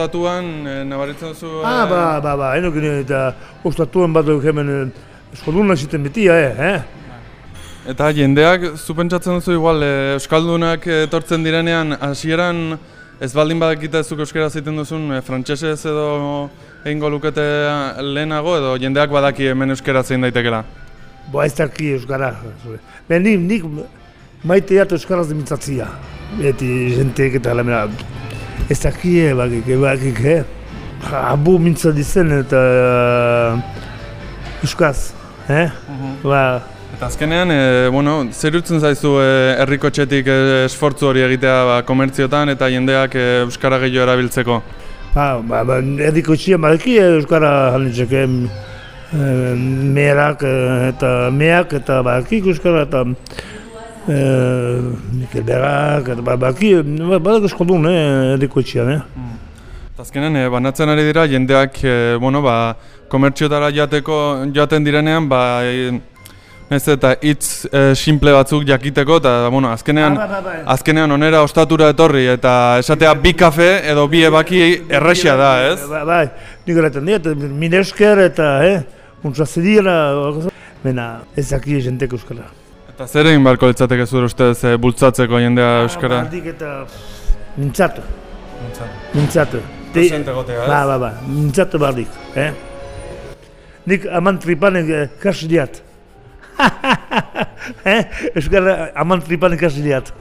Estatuan, e, nabaritzen zu... Ah, ba, ba, ba, eno gine, eta ostatuen bat duk hemen eskoldunak ziten betia, eh, eh? Eta jendeak, zu pentsatzen duzu igual, e, Euskaldunak etortzen direnean, hasieran ez baldin badakita zuk euskara ziten duzun, e, frantsesez edo egingo lukete lehenago, edo jendeak badaki hemen euskara zein daitekela? Boa, ez daki euskara. Ben, nik, nik maiteat euskaraz dimintzatzia. Beti jenteek eta lamena, ez daki ebakik, ebakik, eh? Abu mintza dizen eta uh, euskaz, eh? Ba, Eta azkenean, e, bueno, zer utzen zaizu e, herriko txetik e, esfortzu hori egitea ba, komertziotan eta jendeak e, euskara gehiago erabiltzeko? ba, ba, ba, erdiko txian badaki euskara halitzek, eh, merak eh, eta meak eta badakik euskara eta eh, Mikel Berak eta badaki, badak eskodun, eh, erdiko txian, eh? Azkenean, e, banatzen ari dira, jendeak, e, bueno, ba, komertziotara joateko, joaten direnean, ba, e, ez eta hitz e, simple batzuk jakiteko, eta, bueno, azkenean, bai, bai, bai. azkenean onera ostatura etorri, eta esatea bi kafe edo bi ebaki erresia da, ez? Bai, bai, nik horretan dira, mine esker eta, eh, untsa zedira, Bena, ez daki jenteko euskara. Eta zer egin beharko litzateke zure ustez e, bultzatzeko jendea euskara? Bardik eta mintzatu, mintzatu. Presente egotea, ez? Ba, ba, ba, mintzatu bardik, eh? Nik aman tripanen eh, kasi diat. eh? Euskara aman tripanen kasi diat.